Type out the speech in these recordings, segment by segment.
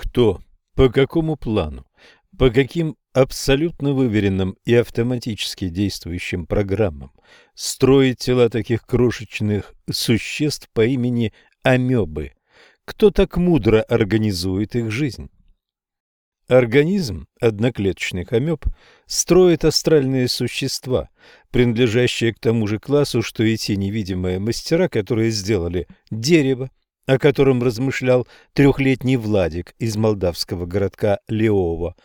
Кто, по какому плану, по каким абсолютно выверенным и автоматически действующим программам строит тела таких крошечных существ по имени амебы? Кто так мудро организует их жизнь? Организм одноклеточных амеб строит астральные существа, принадлежащие к тому же классу, что и те невидимые мастера, которые сделали дерево, о котором размышлял трехлетний Владик из молдавского городка Леово.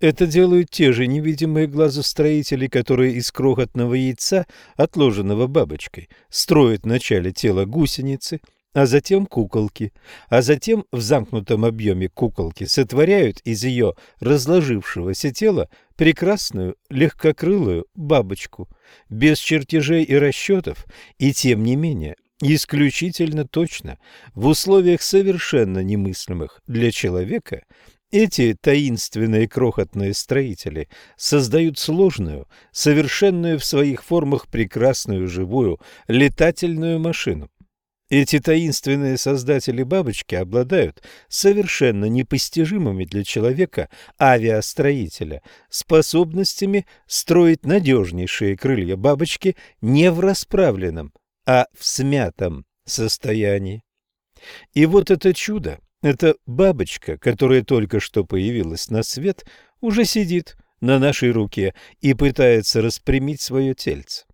Это делают те же невидимые глазостроители, которые из крохотного яйца, отложенного бабочкой, строят вначале тело гусеницы – а затем куколки, а затем в замкнутом объеме куколки сотворяют из ее разложившегося тела прекрасную легкокрылую бабочку, без чертежей и расчетов, и тем не менее исключительно точно, в условиях совершенно немыслимых для человека, эти таинственные крохотные строители создают сложную, совершенную в своих формах прекрасную живую летательную машину, эти таинственные создатели бабочки обладают совершенно непостижимыми для человека авиастроителя способностями строить надежнейшие крылья бабочки не в расправленном, а в смятом состоянии. И вот это чудо, эта бабочка, которая только что появилась на свет, уже сидит на нашей руке и пытается распрямить свое тельце.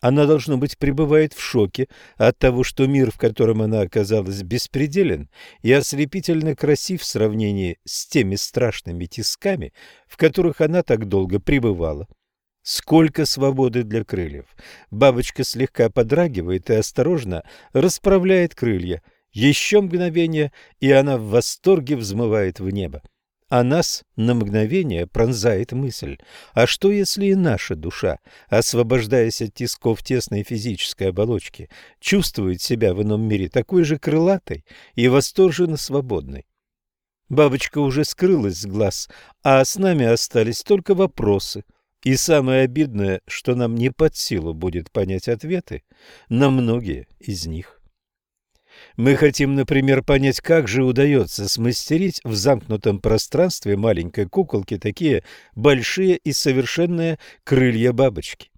Она, должно быть, пребывает в шоке от того, что мир, в котором она оказалась, беспределен и ослепительно красив в сравнении с теми страшными тисками, в которых она так долго пребывала. Сколько свободы для крыльев! Бабочка слегка подрагивает и осторожно расправляет крылья. Еще мгновение, и она в восторге взмывает в небо а нас на мгновение пронзает мысль, а что если и наша душа, освобождаясь от тисков тесной физической оболочки, чувствует себя в ином мире такой же крылатой и восторженно свободной? Бабочка уже скрылась с глаз, а с нами остались только вопросы. И самое обидное, что нам не под силу будет понять ответы на многие из них. Мы хотим, например, понять, как же удается смастерить в замкнутом пространстве маленькой куколки такие большие и совершенные крылья бабочки.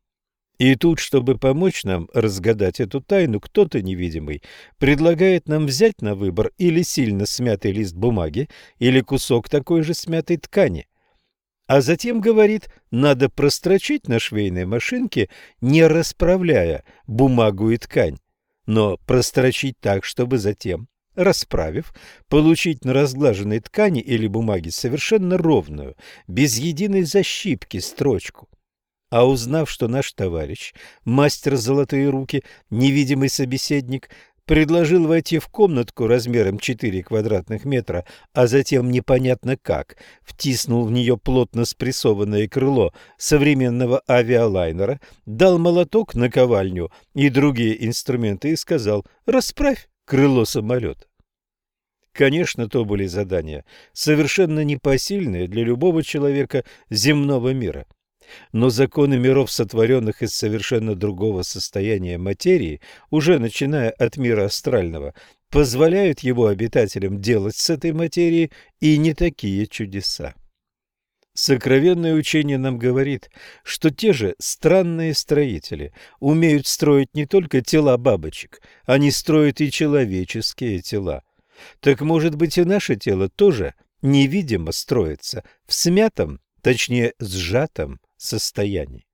И тут, чтобы помочь нам разгадать эту тайну, кто-то невидимый предлагает нам взять на выбор или сильно смятый лист бумаги, или кусок такой же смятой ткани. А затем говорит, надо прострочить на швейной машинке, не расправляя бумагу и ткань но прострочить так, чтобы затем, расправив, получить на разглаженной ткани или бумаге совершенно ровную, без единой защипки строчку. А узнав, что наш товарищ, мастер золотые руки, невидимый собеседник, предложил войти в комнатку размером 4 квадратных метра, а затем непонятно как втиснул в нее плотно спрессованное крыло современного авиалайнера, дал молоток на ковальню и другие инструменты и сказал «расправь крыло самолета». Конечно, то были задания, совершенно непосильные для любого человека земного мира. Но законы миров, сотворенных из совершенно другого состояния материи, уже начиная от мира астрального, позволяют его обитателям делать с этой материей и не такие чудеса. Сокровенное учение нам говорит, что те же странные строители умеют строить не только тела бабочек, они строят и человеческие тела. Так может быть и наше тело тоже невидимо строится в смятом, точнее сжатом состоянии.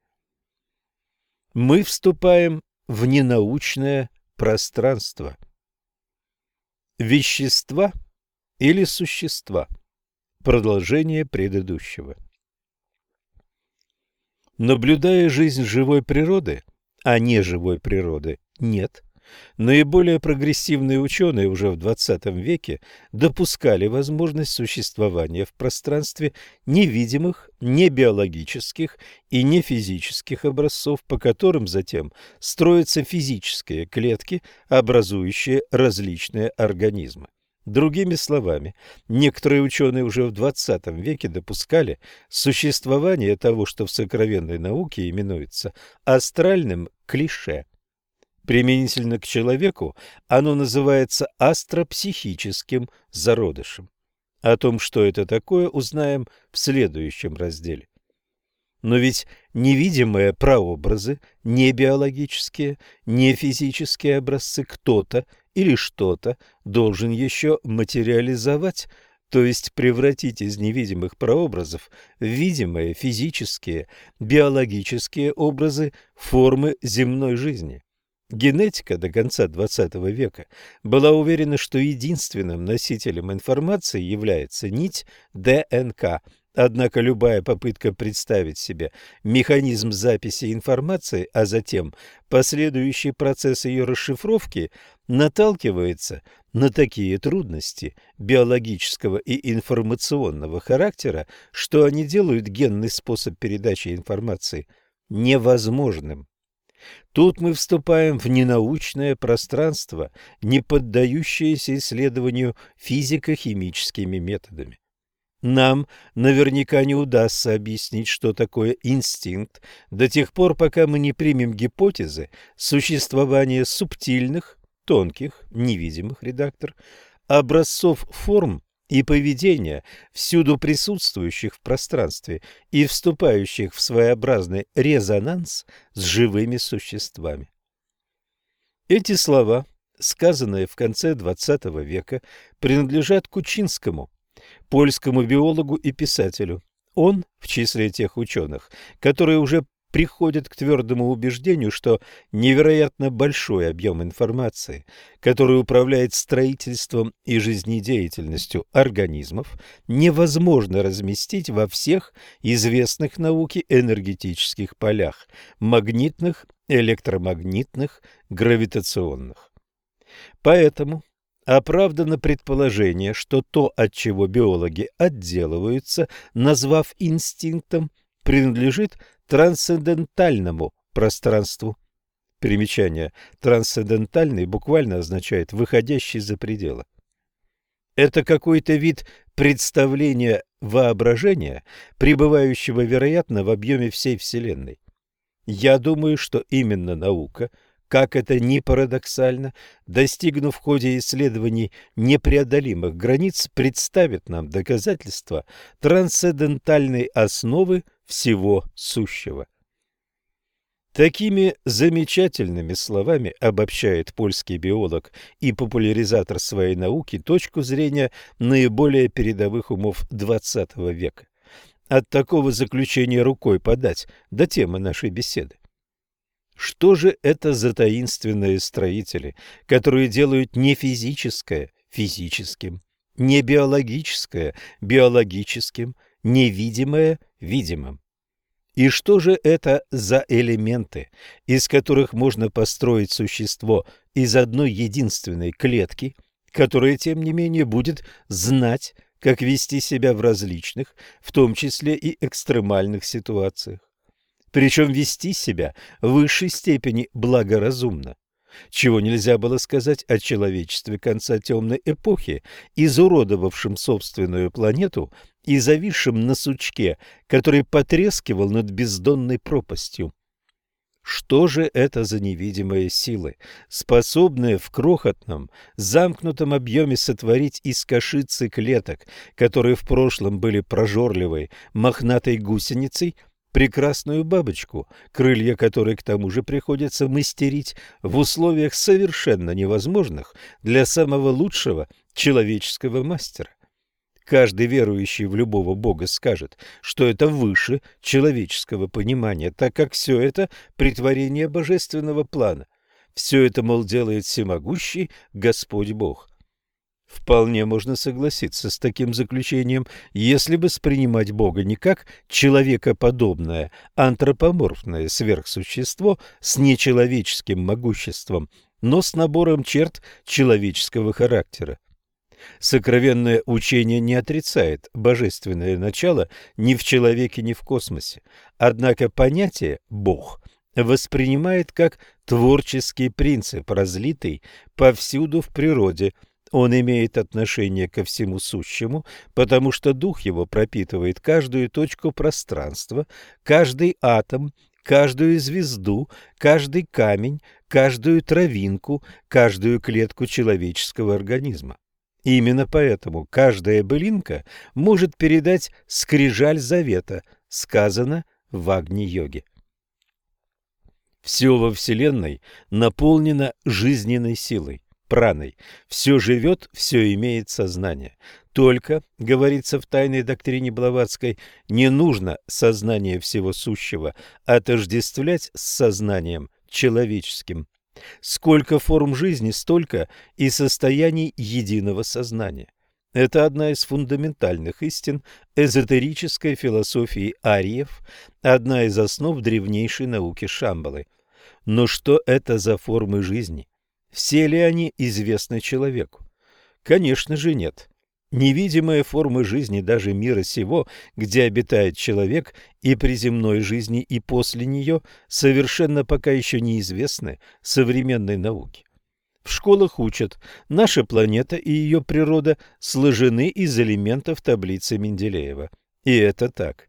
Мы вступаем в ненаучное пространство. Вещества или существа. Продолжение предыдущего. Наблюдая жизнь живой природы, а не живой природы нет, Наиболее прогрессивные ученые уже в XX веке допускали возможность существования в пространстве невидимых, небиологических и нефизических образцов, по которым затем строятся физические клетки, образующие различные организмы. Другими словами, некоторые ученые уже в XX веке допускали существование того, что в сокровенной науке именуется астральным клише – Применительно к человеку оно называется астропсихическим зародышем. О том, что это такое, узнаем в следующем разделе. Но ведь невидимые прообразы, не биологические, не физические образцы кто-то или что-то должен еще материализовать, то есть превратить из невидимых прообразов видимые физические, биологические образы формы земной жизни. Генетика до конца XX века была уверена, что единственным носителем информации является нить ДНК, Однако любая попытка представить себе механизм записи информации, а затем последующий процесс ее расшифровки, наталкивается на такие трудности биологического и информационного характера, что они делают генный способ передачи информации невозможным. Тут мы вступаем в ненаучное пространство, не поддающееся исследованию физико-химическими методами. Нам наверняка не удастся объяснить, что такое инстинкт, до тех пор, пока мы не примем гипотезы существования субтильных, тонких, невидимых, редактор, образцов форм и поведения, всюду присутствующих в пространстве и вступающих в своеобразный резонанс с живыми существами. Эти слова, сказанные в конце XX века, принадлежат Кучинскому – польскому биологу и писателю. Он в числе тех ученых, которые уже приходят к твердому убеждению, что невероятно большой объем информации, который управляет строительством и жизнедеятельностью организмов, невозможно разместить во всех известных науке энергетических полях – магнитных, электромагнитных, гравитационных. Поэтому Оправдано предположение, что то, от чего биологи отделываются, назвав инстинктом, принадлежит трансцендентальному пространству. Примечание. Трансцендентальный буквально означает «выходящий за пределы». Это какой-то вид представления воображения, пребывающего, вероятно, в объеме всей Вселенной. Я думаю, что именно наука – как это ни парадоксально, достигнув в ходе исследований непреодолимых границ, представит нам доказательства трансцендентальной основы всего сущего. Такими замечательными словами обобщает польский биолог и популяризатор своей науки точку зрения наиболее передовых умов XX века. От такого заключения рукой подать до темы нашей беседы. Что же это за таинственные строители, которые делают не физическое физическим, не биологическое биологическим, невидимое видимым? И что же это за элементы, из которых можно построить существо из одной единственной клетки, которое, тем не менее, будет знать, как вести себя в различных, в том числе и экстремальных ситуациях? причем вести себя в высшей степени благоразумно, чего нельзя было сказать о человечестве конца темной эпохи, изуродовавшем собственную планету и зависшем на сучке, который потрескивал над бездонной пропастью. Что же это за невидимые силы, способные в крохотном, замкнутом объеме сотворить из кашицы клеток, которые в прошлом были прожорливой, мохнатой гусеницей, прекрасную бабочку, крылья которой к тому же приходится мастерить в условиях совершенно невозможных для самого лучшего человеческого мастера. Каждый верующий в любого бога скажет, что это выше человеческого понимания, так как все это притворение божественного плана. Все это, мол, делает всемогущий Господь Бог. Вполне можно согласиться с таким заключением, если бы воспринимать Бога не как человекоподобное, антропоморфное сверхсущество с нечеловеческим могуществом, но с набором черт человеческого характера. Сокровенное учение не отрицает божественное начало ни в человеке, ни в космосе. Однако понятие «Бог» воспринимает как творческий принцип, разлитый повсюду в природе – он имеет отношение ко всему сущему, потому что дух его пропитывает каждую точку пространства, каждый атом, каждую звезду, каждый камень, каждую травинку, каждую клетку человеческого организма. Именно поэтому каждая былинка может передать скрижаль завета, сказано в Агни-йоге. Все во Вселенной наполнено жизненной силой, праной. Все живет, все имеет сознание. Только, говорится в тайной доктрине Блаватской, не нужно сознание всего сущего отождествлять с сознанием человеческим. Сколько форм жизни, столько и состояний единого сознания. Это одна из фундаментальных истин эзотерической философии ариев, одна из основ древнейшей науки Шамбалы. Но что это за формы жизни? Все ли они известны человеку? Конечно же нет. Невидимые формы жизни даже мира сего, где обитает человек, и при земной жизни, и после нее, совершенно пока еще неизвестны современной науке. В школах учат, наша планета и ее природа сложены из элементов таблицы Менделеева. И это так.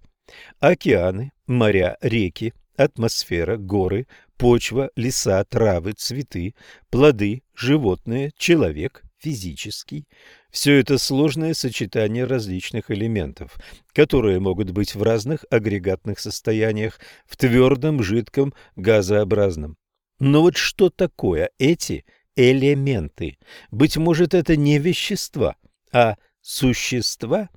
Океаны, моря, реки, атмосфера, горы, почва, леса, травы, цветы, плоды, животные, человек, физический – все это сложное сочетание различных элементов, которые могут быть в разных агрегатных состояниях, в твердом, жидком, газообразном. Но вот что такое эти элементы? Быть может, это не вещества, а существа?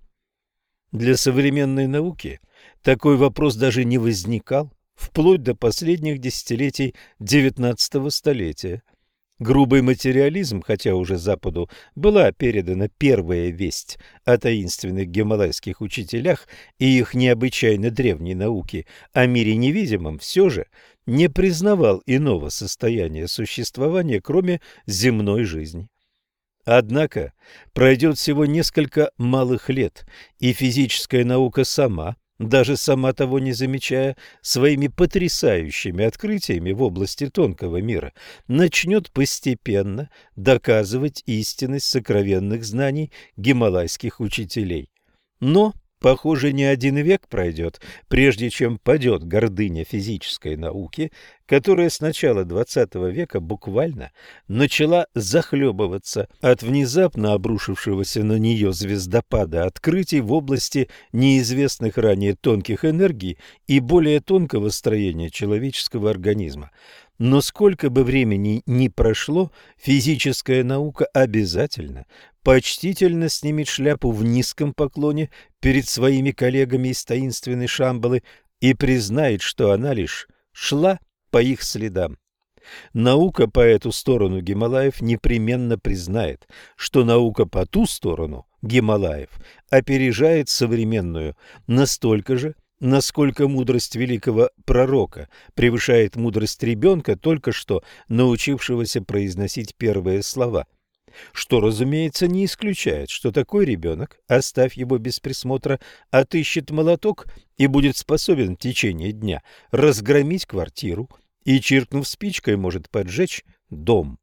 Для современной науки такой вопрос даже не возникал вплоть до последних десятилетий XIX столетия – Грубый материализм, хотя уже Западу была передана первая весть о таинственных гималайских учителях и их необычайно древней науке о мире невидимом, все же не признавал иного состояния существования, кроме земной жизни. Однако пройдет всего несколько малых лет, и физическая наука сама даже сама того не замечая, своими потрясающими открытиями в области тонкого мира, начнет постепенно доказывать истинность сокровенных знаний гималайских учителей. Но Похоже, не один век пройдет, прежде чем падет гордыня физической науки, которая с начала XX века буквально начала захлебываться от внезапно обрушившегося на нее звездопада открытий в области неизвестных ранее тонких энергий и более тонкого строения человеческого организма. Но сколько бы времени ни прошло, физическая наука обязательно почтительно снимет шляпу в низком поклоне перед своими коллегами из таинственной Шамбалы и признает, что она лишь шла по их следам. Наука по эту сторону Гималаев непременно признает, что наука по ту сторону Гималаев опережает современную настолько же, насколько мудрость великого пророка превышает мудрость ребенка, только что научившегося произносить первые слова. Что, разумеется, не исключает, что такой ребенок, оставь его без присмотра, отыщет молоток и будет способен в течение дня разгромить квартиру и, чиркнув спичкой, может поджечь дом.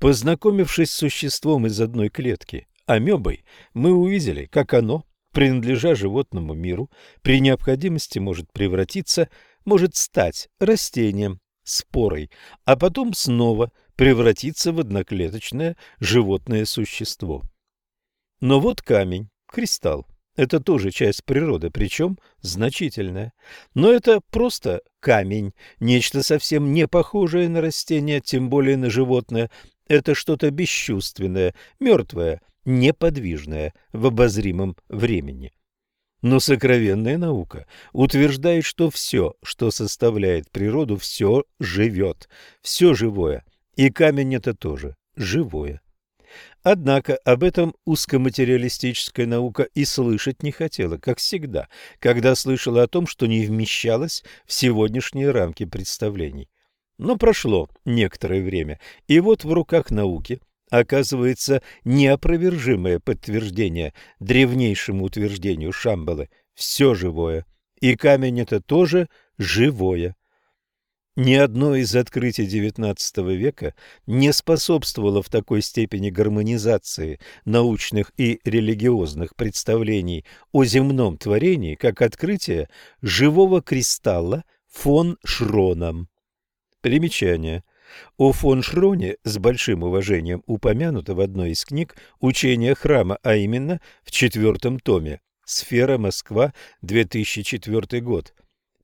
Познакомившись с существом из одной клетки, амебой, мы увидели, как оно принадлежа животному миру, при необходимости может превратиться, может стать растением, спорой, а потом снова превратиться в одноклеточное животное существо. Но вот камень, кристалл. Это тоже часть природы, причем значительная. Но это просто камень, нечто совсем не похожее на растение, тем более на животное. Это что-то бесчувственное, мертвое, неподвижное в обозримом времени. Но сокровенная наука утверждает, что все, что составляет природу, все живет, все живое, и камень это тоже живое. Однако об этом узкоматериалистическая наука и слышать не хотела, как всегда, когда слышала о том, что не вмещалось в сегодняшние рамки представлений. Но прошло некоторое время, и вот в руках науки оказывается неопровержимое подтверждение древнейшему утверждению Шамбалы «все живое», и камень это тоже живое. Ни одно из открытий XIX века не способствовало в такой степени гармонизации научных и религиозных представлений о земном творении, как открытие живого кристалла фон Шроном. Примечание – О фон Шроне с большим уважением упомянуто в одной из книг «Учение храма», а именно в четвертом томе «Сфера Москва, 2004 год».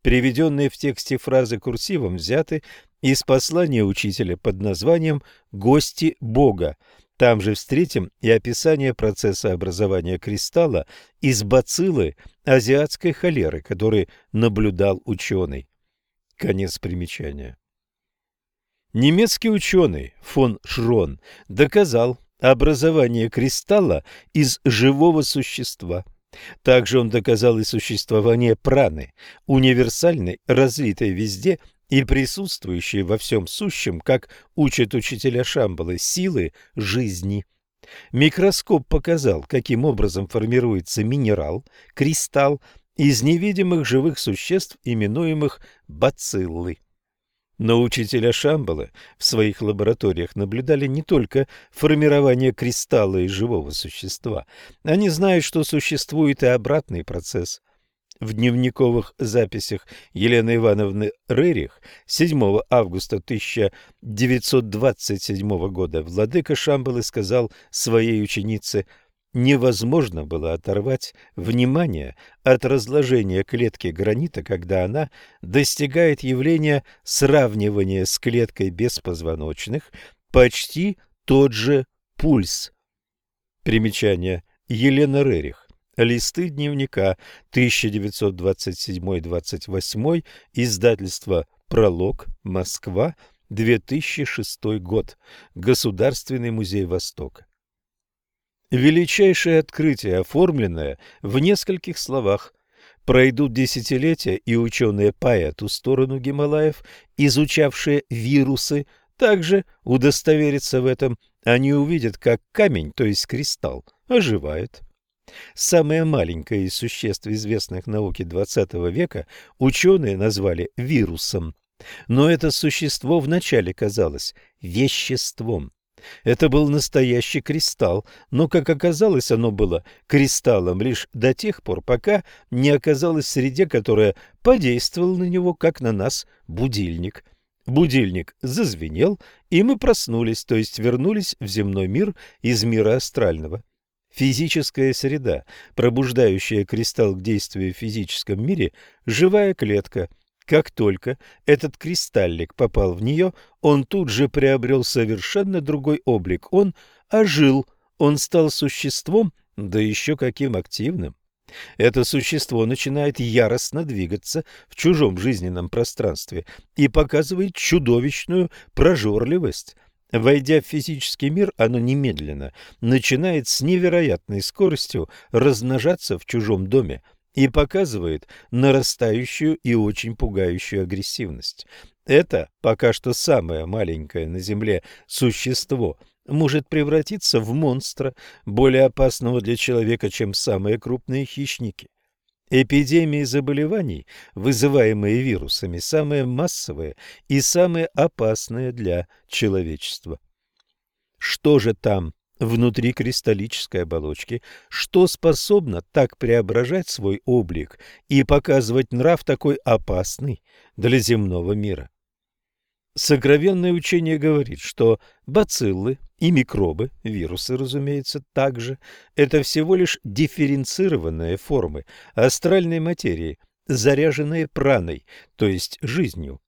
Приведенные в тексте фразы курсивом взяты из послания учителя под названием «Гости Бога». Там же встретим и описание процесса образования кристалла из бациллы азиатской холеры, который наблюдал ученый. Конец примечания. Немецкий ученый фон Шрон доказал образование кристалла из живого существа. Также он доказал и существование праны, универсальной, развитой везде и присутствующей во всем сущем, как учат учителя Шамбалы, силы жизни. Микроскоп показал, каким образом формируется минерал, кристалл, из невидимых живых существ, именуемых бациллы. Но учителя Шамбала в своих лабораториях наблюдали не только формирование кристалла из живого существа. Они знают, что существует и обратный процесс. В дневниковых записях Елены Ивановны Рерих 7 августа 1927 года владыка Шамбалы сказал своей ученице – невозможно было оторвать внимание от разложения клетки гранита, когда она достигает явления сравнивания с клеткой беспозвоночных, почти тот же пульс. Примечание. Елена Рерих. Листы дневника 1927-28, издательство «Пролог», Москва, 2006 год. Государственный музей Востока. Величайшее открытие, оформленное в нескольких словах. Пройдут десятилетия, и ученые по эту сторону Гималаев, изучавшие вирусы, также удостоверятся в этом. Они увидят, как камень, то есть кристалл, оживает. Самое маленькое из существ, известных науке XX века, ученые назвали вирусом. Но это существо вначале казалось веществом. Это был настоящий кристалл, но, как оказалось, оно было кристаллом лишь до тех пор, пока не оказалось в среде, которая подействовала на него, как на нас, будильник. Будильник зазвенел, и мы проснулись, то есть вернулись в земной мир из мира астрального. Физическая среда, пробуждающая кристалл к действию в физическом мире, живая клетка – как только этот кристаллик попал в нее, он тут же приобрел совершенно другой облик. Он ожил, он стал существом, да еще каким активным. Это существо начинает яростно двигаться в чужом жизненном пространстве и показывает чудовищную прожорливость. Войдя в физический мир, оно немедленно начинает с невероятной скоростью размножаться в чужом доме, и показывает нарастающую и очень пугающую агрессивность. Это пока что самое маленькое на Земле существо может превратиться в монстра, более опасного для человека, чем самые крупные хищники. Эпидемии заболеваний, вызываемые вирусами, самые массовые и самые опасные для человечества. Что же там внутри кристаллической оболочки, что способно так преображать свой облик и показывать нрав такой опасный для земного мира. Сокровенное учение говорит, что бациллы и микробы, вирусы, разумеется, также, это всего лишь дифференцированные формы астральной материи, заряженные праной, то есть жизнью.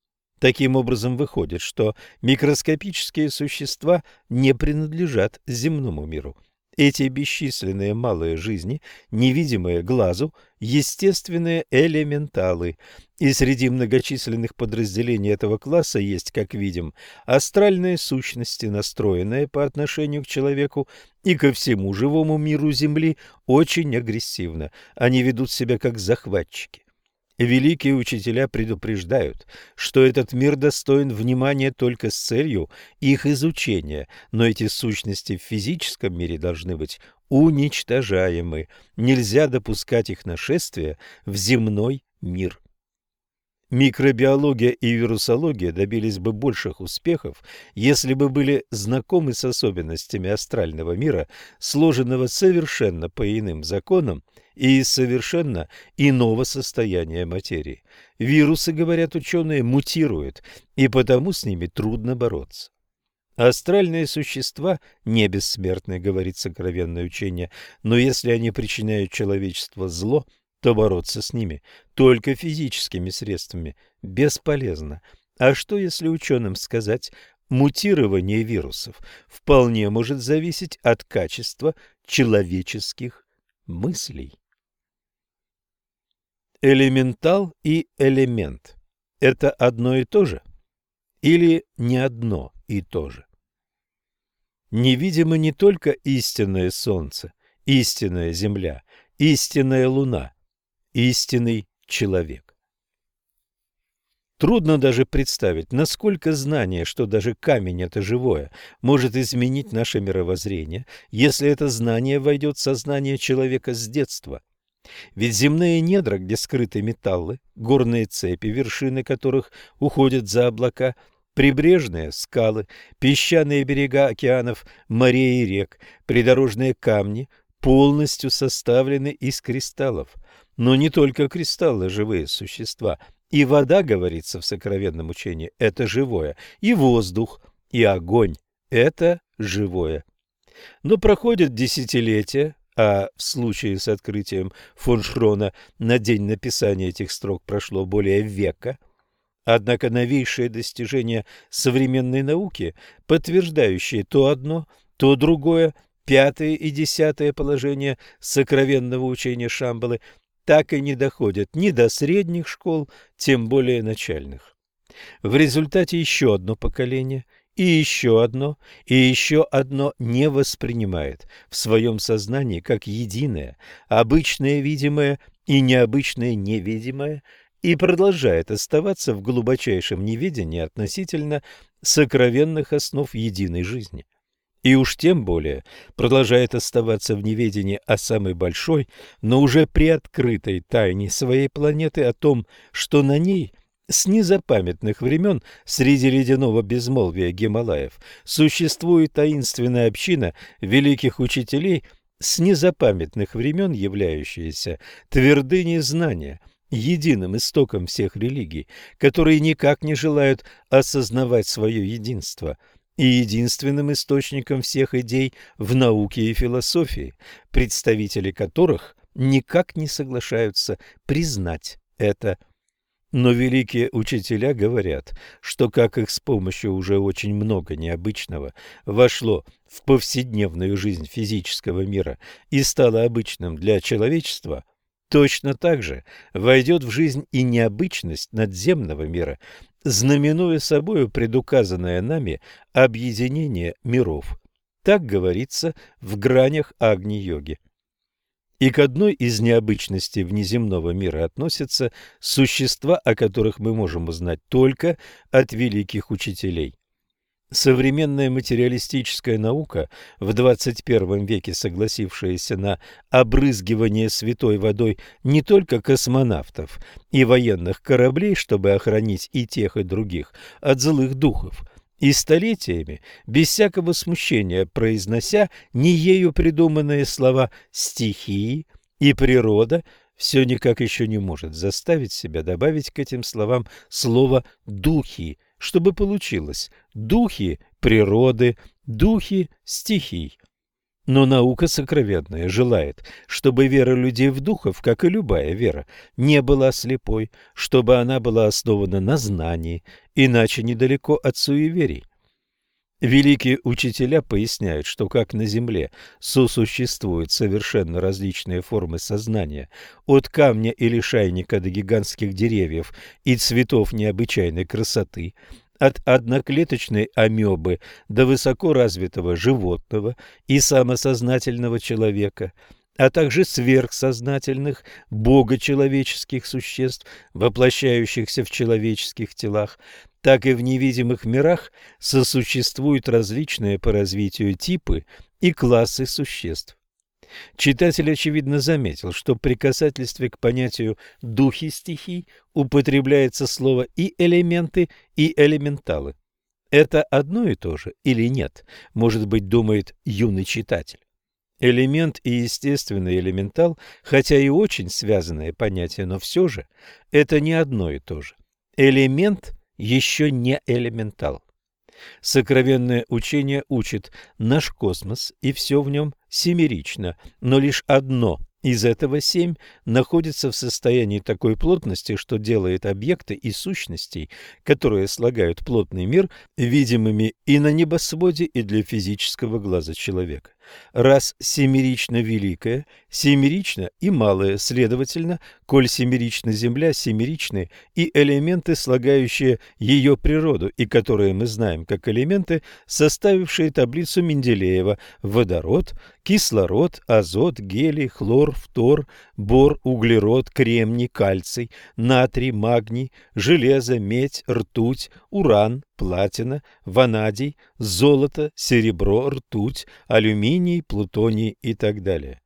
Таким образом, выходит, что микроскопические существа не принадлежат земному миру. Эти бесчисленные малые жизни, невидимые глазу, естественные элементалы. И среди многочисленных подразделений этого класса есть, как видим, астральные сущности, настроенные по отношению к человеку и ко всему живому миру Земли очень агрессивно. Они ведут себя как захватчики. Великие учителя предупреждают, что этот мир достоин внимания только с целью их изучения, но эти сущности в физическом мире должны быть уничтожаемы. Нельзя допускать их нашествия в земной мир. Микробиология и вирусология добились бы больших успехов, если бы были знакомы с особенностями астрального мира, сложенного совершенно по иным законам и из совершенно иного состояния материи. Вирусы, говорят ученые, мутируют, и потому с ними трудно бороться. Астральные существа не бессмертны, говорит сокровенное учение, но если они причиняют человечеству зло – то бороться с ними только физическими средствами бесполезно. А что, если ученым сказать, мутирование вирусов вполне может зависеть от качества человеческих мыслей? Элементал и элемент – это одно и то же? Или не одно и то же? Невидимо не только истинное Солнце, истинная Земля, истинная Луна, истинный человек. Трудно даже представить, насколько знание, что даже камень – это живое, может изменить наше мировоззрение, если это знание войдет в сознание человека с детства. Ведь земные недра, где скрыты металлы, горные цепи, вершины которых уходят за облака, прибрежные скалы, песчаные берега океанов, морей и рек, придорожные камни полностью составлены из кристаллов – но не только кристаллы – живые существа. И вода, говорится в сокровенном учении, это живое. И воздух, и огонь – это живое. Но проходят десятилетия, а в случае с открытием фон Шрона на день написания этих строк прошло более века. Однако новейшие достижения современной науки, подтверждающие то одно, то другое, пятое и десятое положение сокровенного учения Шамбалы, так и не доходят ни до средних школ, тем более начальных. В результате еще одно поколение и еще одно, и еще одно не воспринимает в своем сознании как единое, обычное видимое и необычное невидимое, и продолжает оставаться в глубочайшем неведении относительно сокровенных основ единой жизни. И уж тем более продолжает оставаться в неведении о самой большой, но уже приоткрытой тайне своей планеты о том, что на ней с незапамятных времен среди ледяного безмолвия Гималаев существует таинственная община великих учителей с незапамятных времен являющаяся твердыней знания – единым истоком всех религий, которые никак не желают осознавать свое единство – и единственным источником всех идей в науке и философии, представители которых никак не соглашаются признать это. Но великие учителя говорят, что как их с помощью уже очень много необычного вошло в повседневную жизнь физического мира и стало обычным для человечества, точно так же войдет в жизнь и необычность надземного мира знаменуя собою предуказанное нами объединение миров. Так говорится в гранях Агни-йоги. И к одной из необычностей внеземного мира относятся существа, о которых мы можем узнать только от великих учителей. Современная материалистическая наука, в 21 веке согласившаяся на обрызгивание святой водой не только космонавтов и военных кораблей, чтобы охранить и тех, и других от злых духов, и столетиями, без всякого смущения произнося не ею придуманные слова «стихии» и «природа», все никак еще не может заставить себя добавить к этим словам слово «духи», чтобы получилось духи природы, духи стихий. Но наука сокровенная желает, чтобы вера людей в духов, как и любая вера, не была слепой, чтобы она была основана на знании, иначе недалеко от суеверий. Великие учителя поясняют, что как на Земле сосуществуют совершенно различные формы сознания, от камня или шайника до гигантских деревьев и цветов необычайной красоты, от одноклеточной амебы до высокоразвитого животного и самосознательного человека, а также сверхсознательных богочеловеческих существ, воплощающихся в человеческих телах, так и в невидимых мирах сосуществуют различные по развитию типы и классы существ. Читатель, очевидно, заметил, что при касательстве к понятию «духи стихий» употребляется слово и элементы, и элементалы. Это одно и то же или нет, может быть, думает юный читатель. Элемент и естественный элементал, хотя и очень связанные понятия, но все же это не одно и то же. Элемент еще не элементал. Сокровенное учение учит наш космос и все в нем семерично, но лишь одно из этого семь находится в состоянии такой плотности, что делает объекты и сущностей, которые слагают плотный мир, видимыми и на небосводе, и для физического глаза человека. Раз семерично великая, семерично и малая, следовательно, коль семерична Земля, семеричны и элементы, слагающие ее природу, и которые мы знаем как элементы, составившие таблицу Менделеева – водород, кислород, азот, гелий, хлор, фтор, бор, углерод, кремний, кальций, натрий, магний, железо, медь, ртуть, уран, платина, ванадий, золото, серебро, ртуть, алюминий, плутоний и так далее.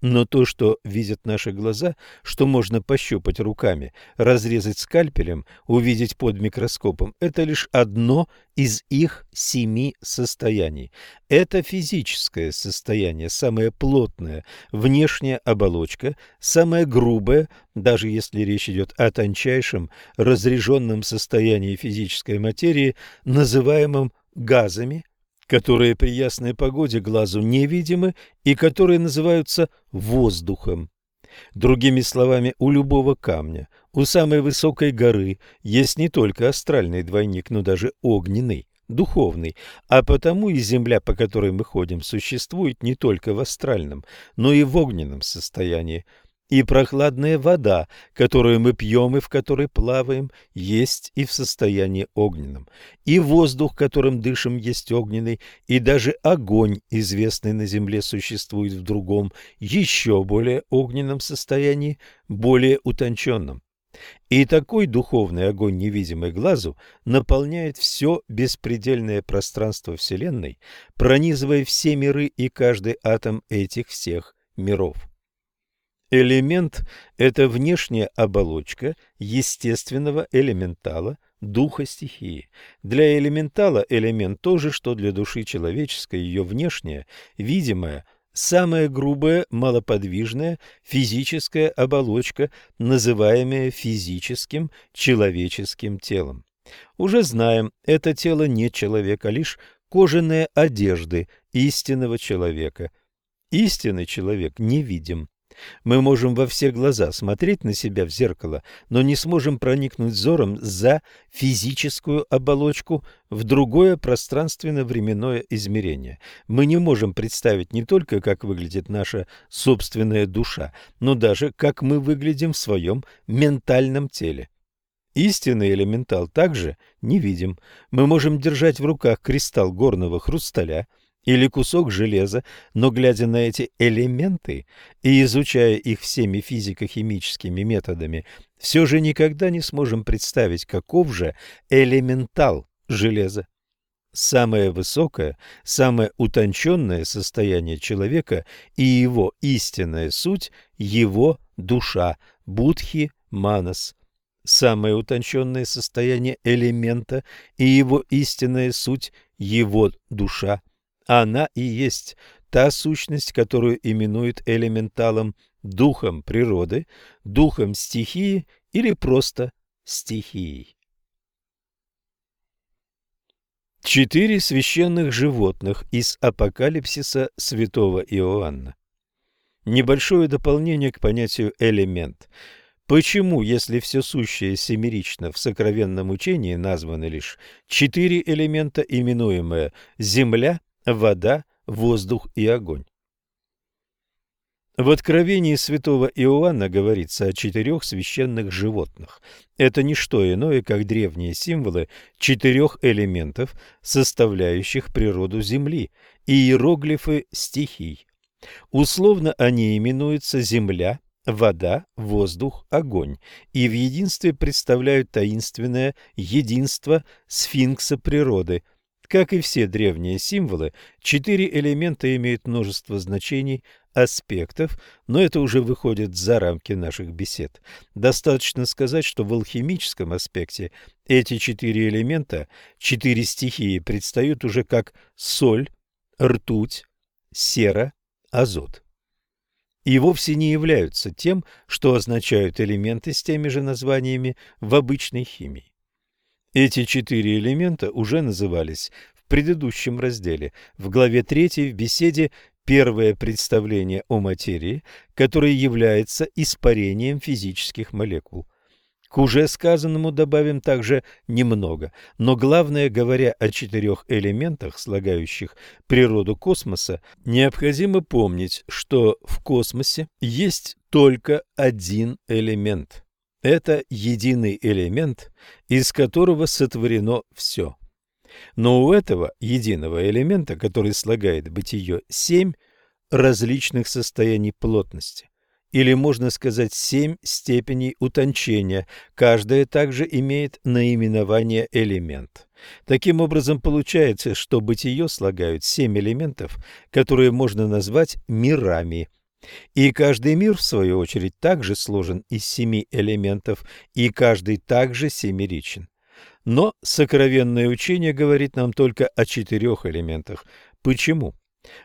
Но то, что видят наши глаза, что можно пощупать руками, разрезать скальпелем, увидеть под микроскопом, это лишь одно из их семи состояний. Это физическое состояние, самое плотное, внешняя оболочка, самое грубое, даже если речь идет о тончайшем, разреженном состоянии физической материи, называемом газами, которые при ясной погоде глазу невидимы и которые называются воздухом. Другими словами, у любого камня, у самой высокой горы есть не только астральный двойник, но даже огненный, духовный, а потому и земля, по которой мы ходим, существует не только в астральном, но и в огненном состоянии. И прохладная вода, которую мы пьем и в которой плаваем, есть и в состоянии огненном. И воздух, которым дышим, есть огненный, и даже огонь, известный на земле, существует в другом, еще более огненном состоянии, более утонченном. И такой духовный огонь, невидимый глазу, наполняет все беспредельное пространство Вселенной, пронизывая все миры и каждый атом этих всех миров. Элемент – это внешняя оболочка естественного элементала, духа стихии. Для элементала элемент то же, что для души человеческой, ее внешняя, видимая, самая грубая, малоподвижная физическая оболочка, называемая физическим человеческим телом. Уже знаем, это тело не человека, а лишь кожаные одежды истинного человека. Истинный человек не видим. Мы можем во все глаза смотреть на себя в зеркало, но не сможем проникнуть взором за физическую оболочку в другое пространственно-временное измерение. Мы не можем представить не только, как выглядит наша собственная душа, но даже, как мы выглядим в своем ментальном теле. Истинный элементал также не видим. Мы можем держать в руках кристалл горного хрусталя – или кусок железа, но глядя на эти элементы и изучая их всеми физико-химическими методами, все же никогда не сможем представить, каков же элементал железа. Самое высокое, самое утонченное состояние человека и его истинная суть – его душа, будхи манас. Самое утонченное состояние элемента и его истинная суть – его душа – она и есть та сущность, которую именуют элементалом, духом природы, духом стихии или просто стихией. Четыре священных животных из апокалипсиса святого Иоанна. Небольшое дополнение к понятию «элемент». Почему, если все сущее семерично в сокровенном учении названы лишь четыре элемента, именуемые «земля», вода, воздух и огонь. В Откровении святого Иоанна говорится о четырех священных животных. Это не что иное, как древние символы четырех элементов, составляющих природу Земли, и иероглифы стихий. Условно они именуются земля, вода, воздух, огонь, и в единстве представляют таинственное единство сфинкса природы – Как и все древние символы, четыре элемента имеют множество значений, аспектов, но это уже выходит за рамки наших бесед. Достаточно сказать, что в алхимическом аспекте эти четыре элемента, четыре стихии предстают уже как соль, ртуть, сера, азот. И вовсе не являются тем, что означают элементы с теми же названиями в обычной химии. Эти четыре элемента уже назывались в предыдущем разделе, в главе 3 в беседе первое представление о материи, которое является испарением физических молекул. К уже сказанному добавим также немного, но главное, говоря о четырех элементах, слагающих природу космоса, необходимо помнить, что в космосе есть только один элемент. Это единый элемент, из которого сотворено все. Но у этого единого элемента, который слагает бытие, семь различных состояний плотности. Или, можно сказать, семь степеней утончения, каждая также имеет наименование элемент. Таким образом, получается, что бытие слагают семь элементов, которые можно назвать мирами. И каждый мир, в свою очередь, также сложен из семи элементов, и каждый также семеричен. Но сокровенное учение говорит нам только о четырех элементах. Почему?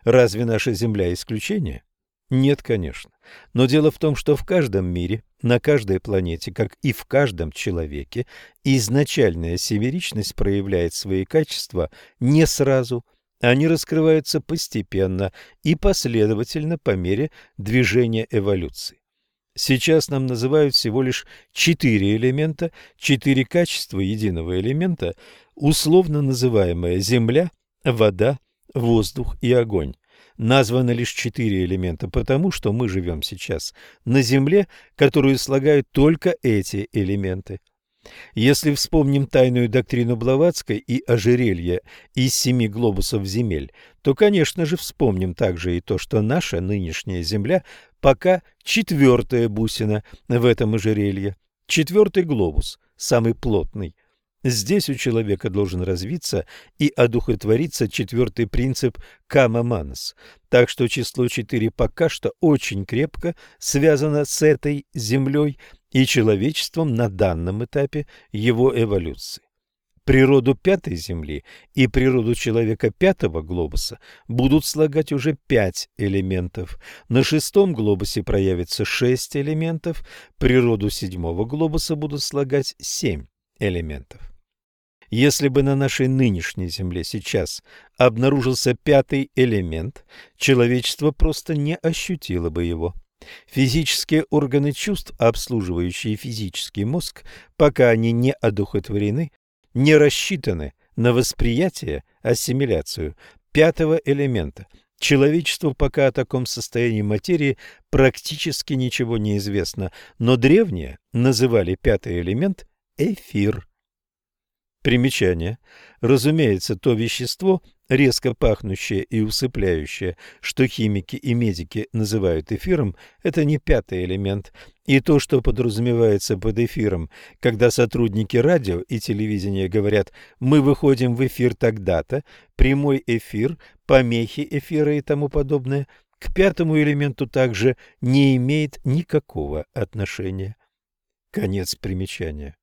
Разве наша Земля исключение? Нет, конечно. Но дело в том, что в каждом мире, на каждой планете, как и в каждом человеке, изначальная семеричность проявляет свои качества не сразу, они раскрываются постепенно и последовательно по мере движения эволюции. Сейчас нам называют всего лишь четыре элемента, четыре качества единого элемента, условно называемая земля, вода, воздух и огонь. Названо лишь четыре элемента, потому что мы живем сейчас на Земле, которую слагают только эти элементы. Если вспомним тайную доктрину Блаватской и ожерелье из семи глобусов земель, то, конечно же, вспомним также и то, что наша нынешняя Земля пока четвертая бусина в этом ожерелье, четвертый глобус, самый плотный. Здесь у человека должен развиться и одухотвориться четвертый принцип кама-манас. Так что число четыре пока что очень крепко связано с этой землей и человечеством на данном этапе его эволюции. Природу пятой Земли и природу человека пятого глобуса будут слагать уже пять элементов. На шестом глобусе проявится шесть элементов, природу седьмого глобуса будут слагать семь элементов. Если бы на нашей нынешней Земле сейчас обнаружился пятый элемент, человечество просто не ощутило бы его. Физические органы чувств, обслуживающие физический мозг, пока они не одухотворены, не рассчитаны на восприятие, ассимиляцию пятого элемента. Человечеству пока о таком состоянии материи практически ничего не известно, но древние называли пятый элемент эфир. Примечание. Разумеется, то вещество, резко пахнущее и усыпляющее, что химики и медики называют эфиром, это не пятый элемент. И то, что подразумевается под эфиром, когда сотрудники радио и телевидения говорят «мы выходим в эфир тогда-то», прямой эфир, помехи эфира и тому подобное, к пятому элементу также не имеет никакого отношения. Конец примечания.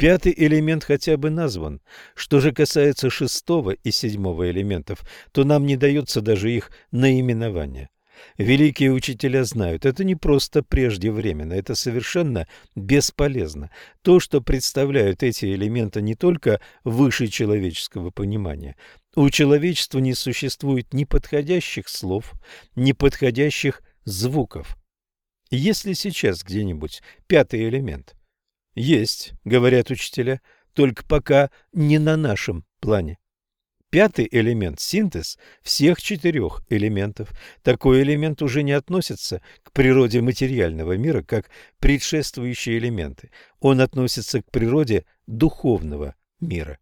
Пятый элемент хотя бы назван. Что же касается шестого и седьмого элементов, то нам не дается даже их наименование. Великие учителя знают, это не просто преждевременно, это совершенно бесполезно. То, что представляют эти элементы не только выше человеческого понимания. У человечества не существует ни подходящих слов, ни подходящих звуков. Если сейчас где-нибудь пятый элемент – есть, говорят учителя, только пока не на нашем плане. Пятый элемент – синтез всех четырех элементов. Такой элемент уже не относится к природе материального мира, как предшествующие элементы. Он относится к природе духовного мира.